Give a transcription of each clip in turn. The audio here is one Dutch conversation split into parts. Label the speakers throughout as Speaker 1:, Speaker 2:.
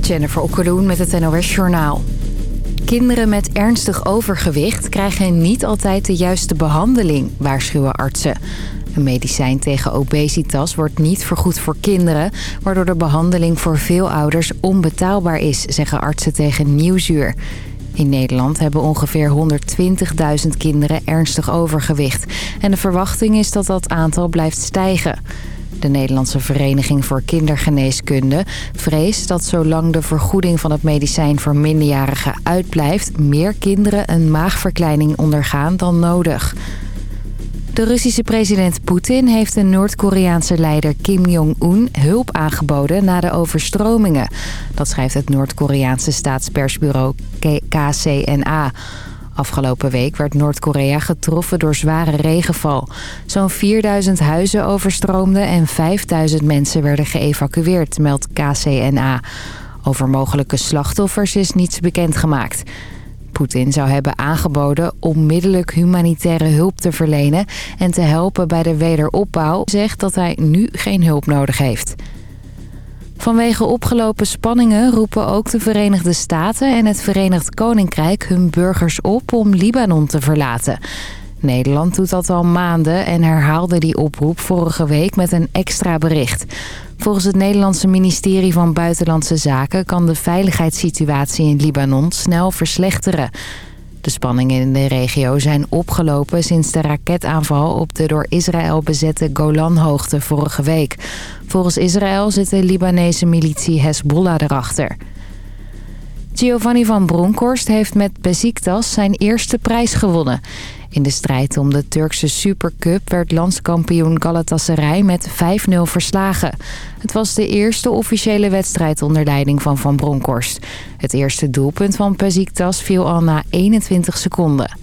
Speaker 1: Jennifer Okkeloen met het NOS Journaal. Kinderen met ernstig overgewicht krijgen niet altijd de juiste behandeling, waarschuwen artsen. Een medicijn tegen obesitas wordt niet vergoed voor kinderen... waardoor de behandeling voor veel ouders onbetaalbaar is, zeggen artsen tegen Nieuwsuur. In Nederland hebben ongeveer 120.000 kinderen ernstig overgewicht. En de verwachting is dat dat aantal blijft stijgen. De Nederlandse Vereniging voor Kindergeneeskunde vreest dat zolang de vergoeding van het medicijn voor minderjarigen uitblijft... meer kinderen een maagverkleining ondergaan dan nodig. De Russische president Poetin heeft de Noord-Koreaanse leider Kim Jong-un hulp aangeboden na de overstromingen. Dat schrijft het Noord-Koreaanse staatspersbureau KCNA. Afgelopen week werd Noord-Korea getroffen door zware regenval. Zo'n 4000 huizen overstroomden en 5000 mensen werden geëvacueerd, meldt KCNA. Over mogelijke slachtoffers is niets bekendgemaakt. Poetin zou hebben aangeboden onmiddellijk humanitaire hulp te verlenen... en te helpen bij de wederopbouw, zegt dat hij nu geen hulp nodig heeft. Vanwege opgelopen spanningen roepen ook de Verenigde Staten en het Verenigd Koninkrijk hun burgers op om Libanon te verlaten. Nederland doet dat al maanden en herhaalde die oproep vorige week met een extra bericht. Volgens het Nederlandse ministerie van Buitenlandse Zaken kan de veiligheidssituatie in Libanon snel verslechteren. De spanningen in de regio zijn opgelopen sinds de raketaanval op de door Israël bezette Golanhoogte vorige week. Volgens Israël zit de Libanese militie Hezbollah erachter. Giovanni van Bronckhorst heeft met Besiktas zijn eerste prijs gewonnen. In de strijd om de Turkse Supercup werd landskampioen Galatasaray met 5-0 verslagen. Het was de eerste officiële wedstrijd onder leiding van Van Bronckhorst. Het eerste doelpunt van Besiktas viel al na 21 seconden.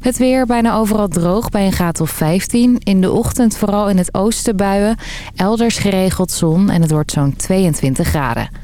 Speaker 1: Het weer bijna overal droog bij een graad of 15. In de ochtend vooral in het oosten buien. Elders geregeld zon en het wordt zo'n 22 graden.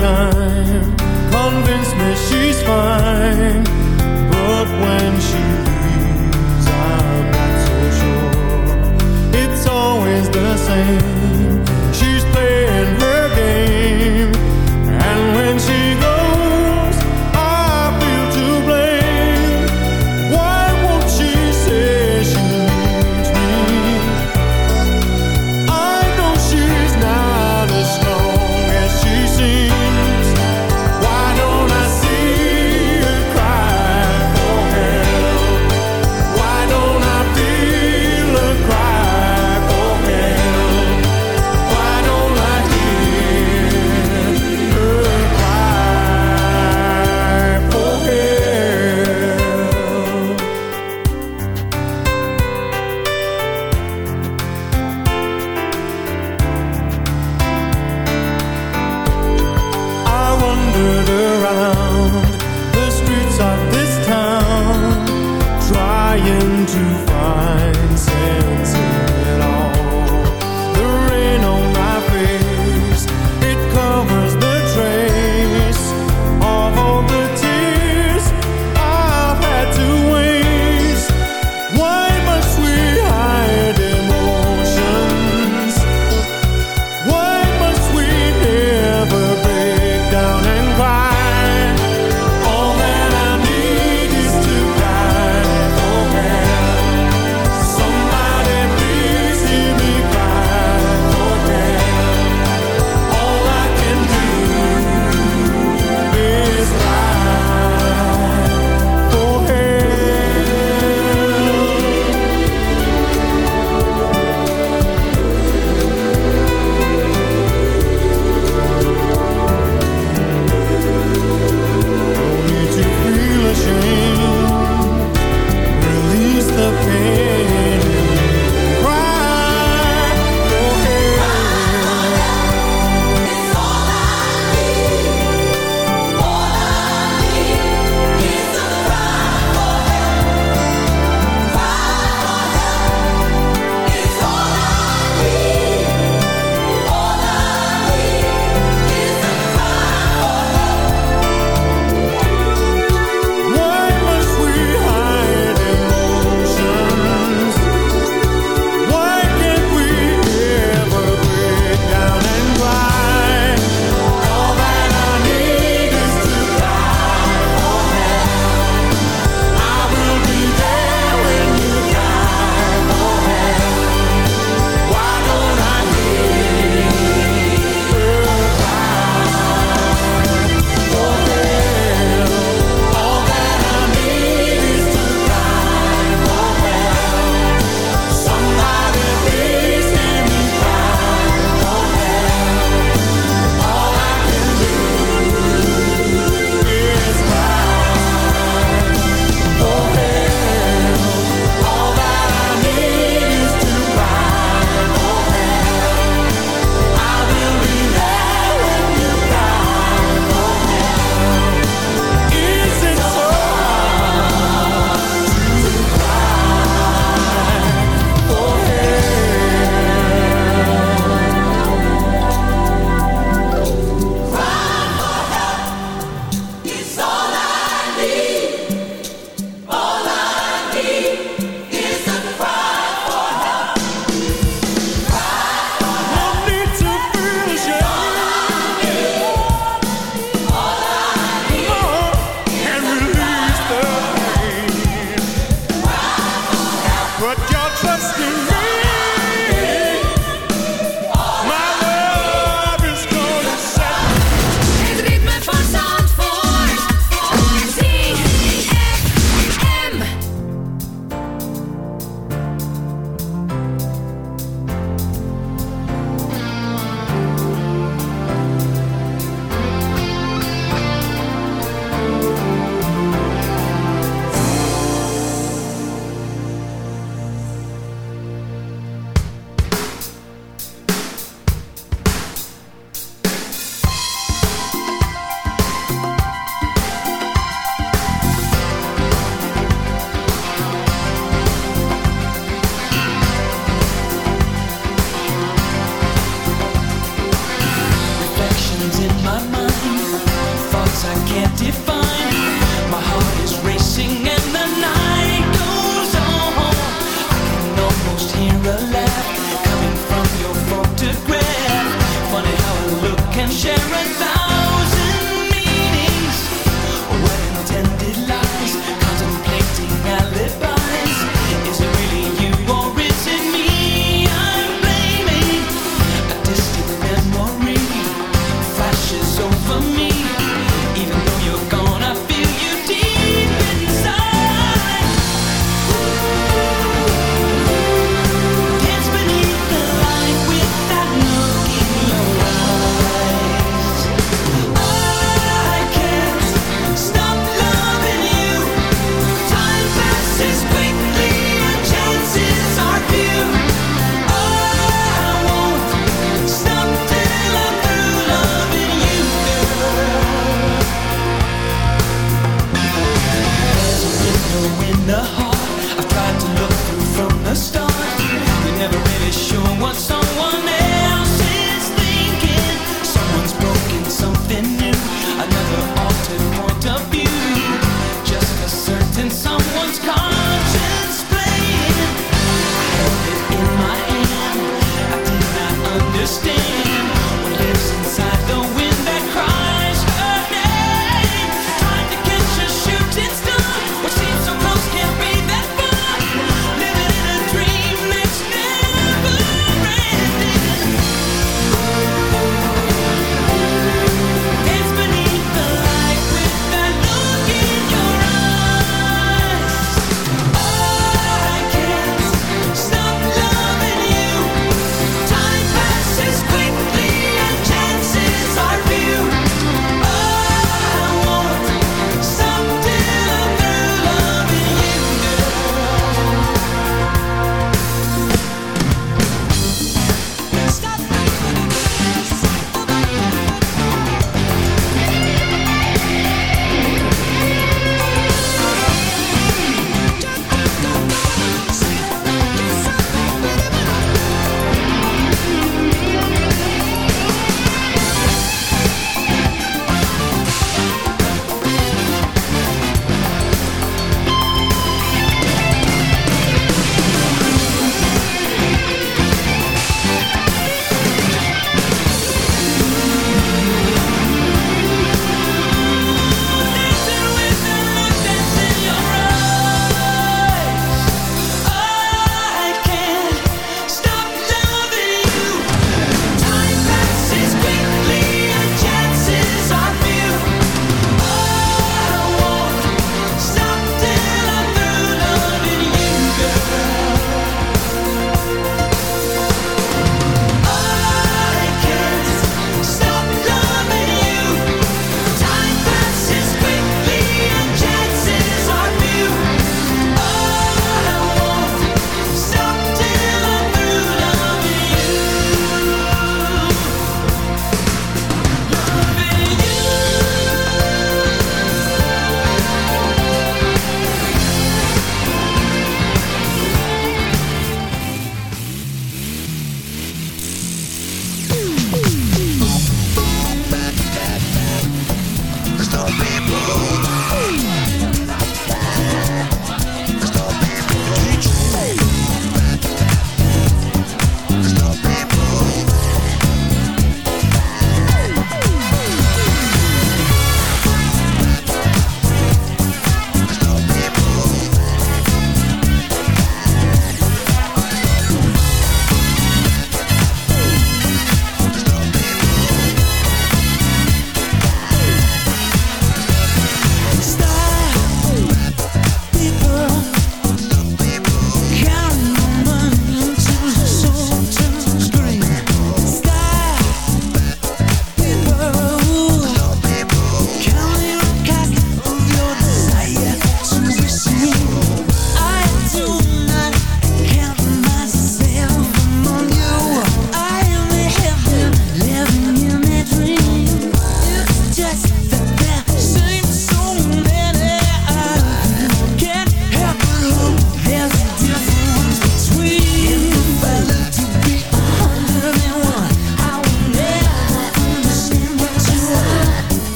Speaker 2: time convinced me she's fine, but when she leaves, I'm not so sure. It's always the same.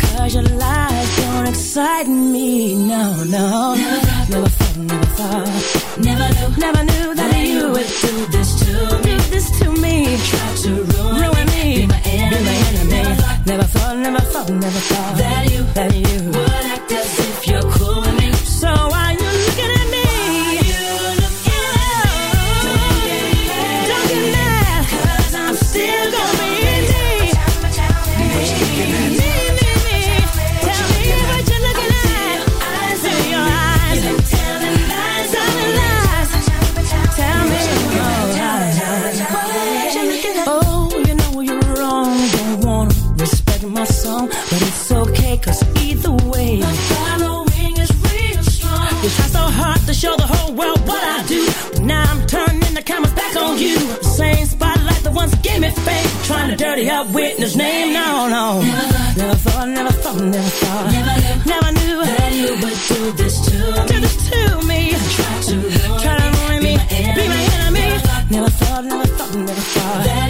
Speaker 3: Cause your lies don't excite me. No, no. Never thought, never thought. Never knew, never knew that, that you would do this to me. Do this to me. Try to ruin, ruin me. Be my enemy. Be my enemy. Never thought, never thought, never thought, never thought that you, that you would to dirty up witness name. No, no. Never, never thought, never thought, never thought. Never knew, never knew that you would do this to me. Do this to me. Try to ruin, try to ruin me, be my enemy. Never thought, never thought, never thought. That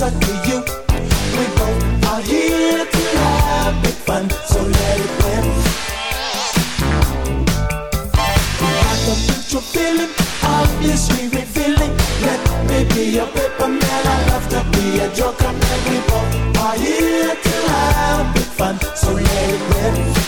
Speaker 4: circle you.
Speaker 5: We both are here to have big fun, so let it win. Like a mutual feeling, obviously revealing. Let me be your paper man, I love to be a joker man. We both are here to have big fun, so let it win.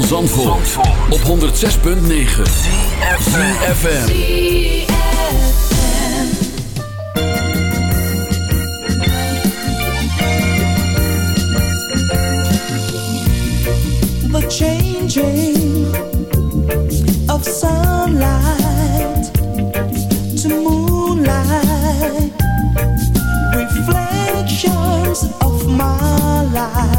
Speaker 6: Zandvoort, op 106.9 CFFM
Speaker 7: The changing of sunlight to moonlight. Reflections of my life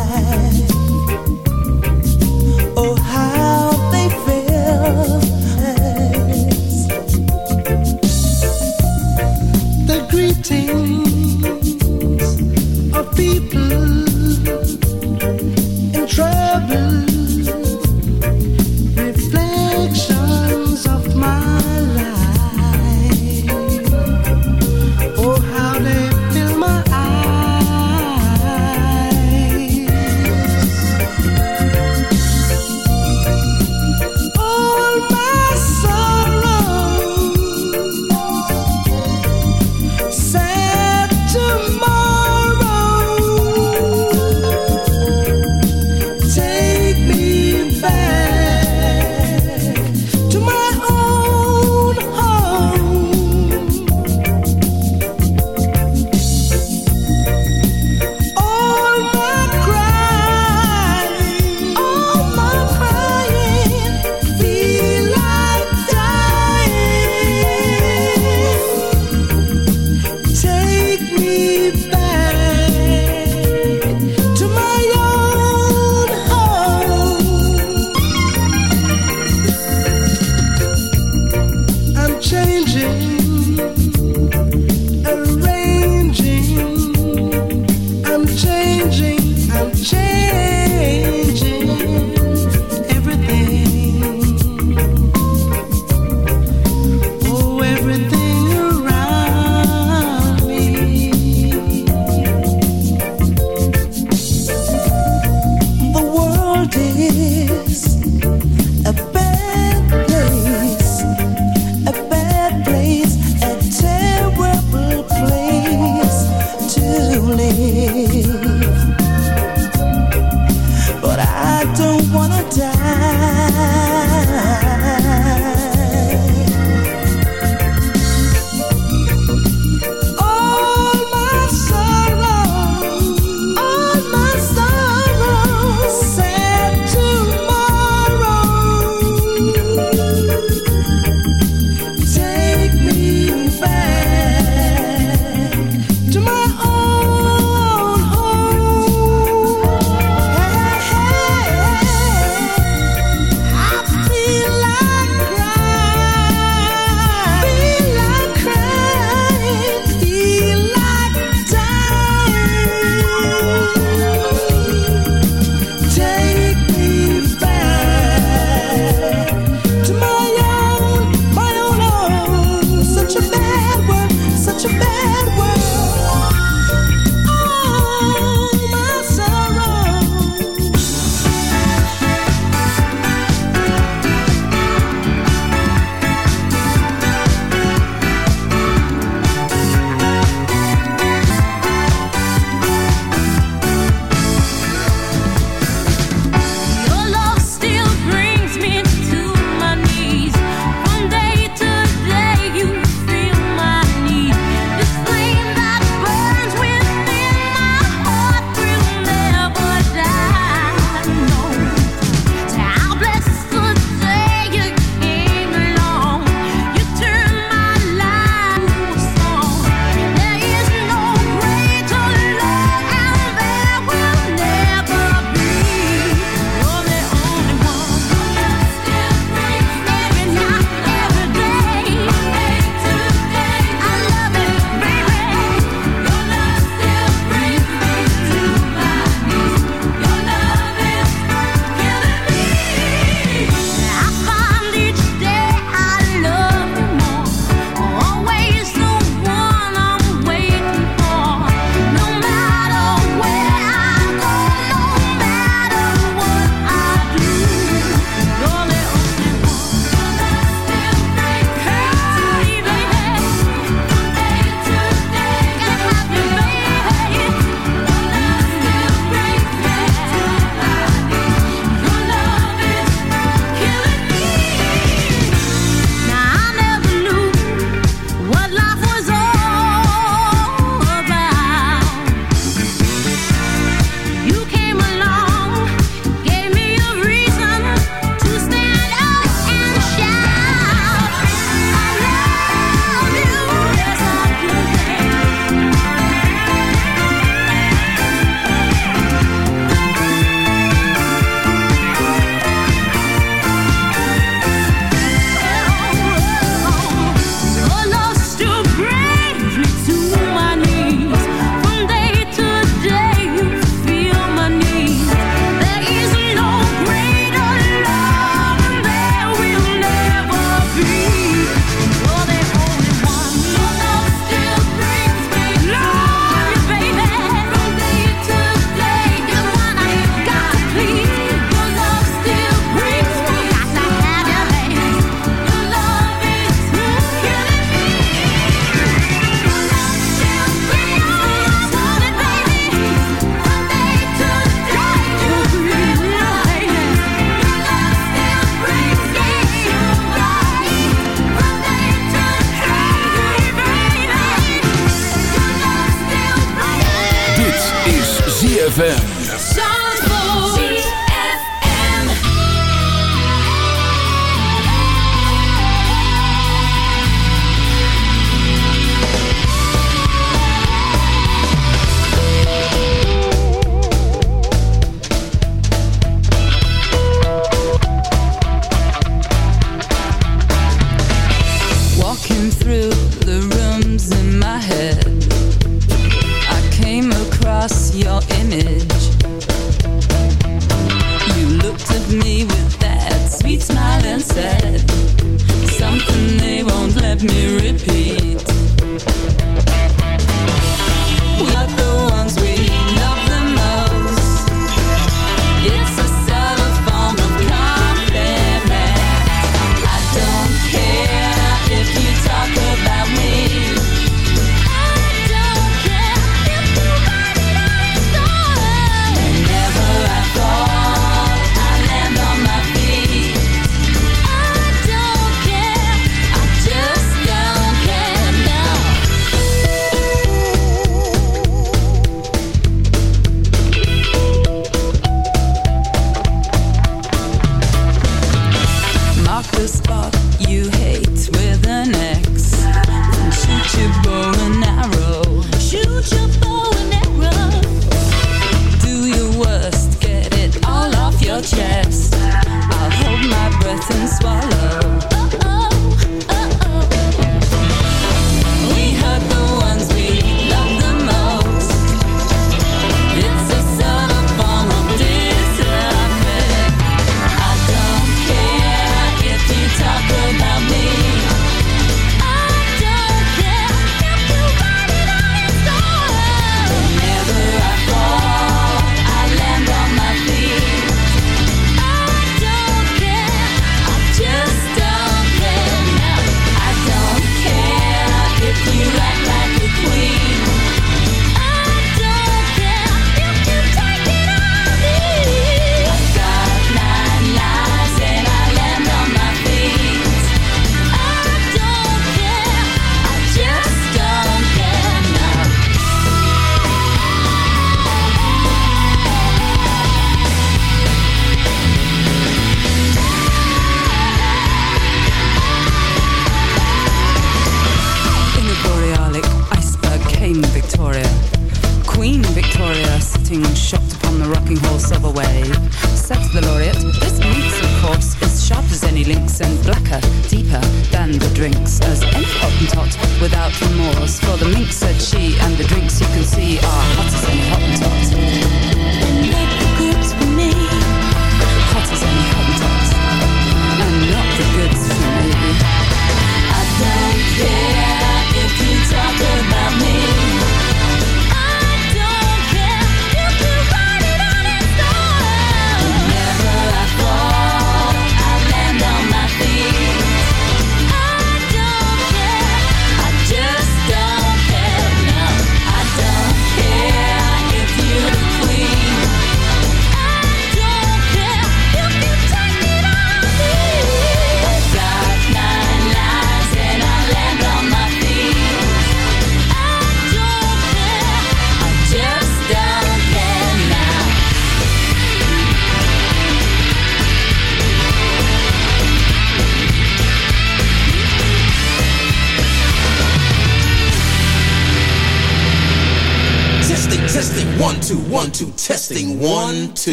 Speaker 8: and blacker, deeper than the drinks. As any hottentot without remorse. For the minx said she, and the drinks you can see are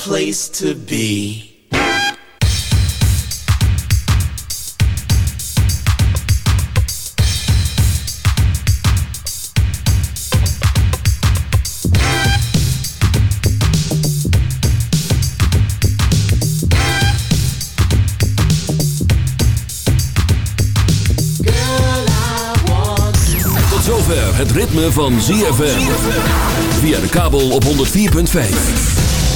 Speaker 9: place to be.
Speaker 6: het ritme van ZFM. Via de kabel op 104.5.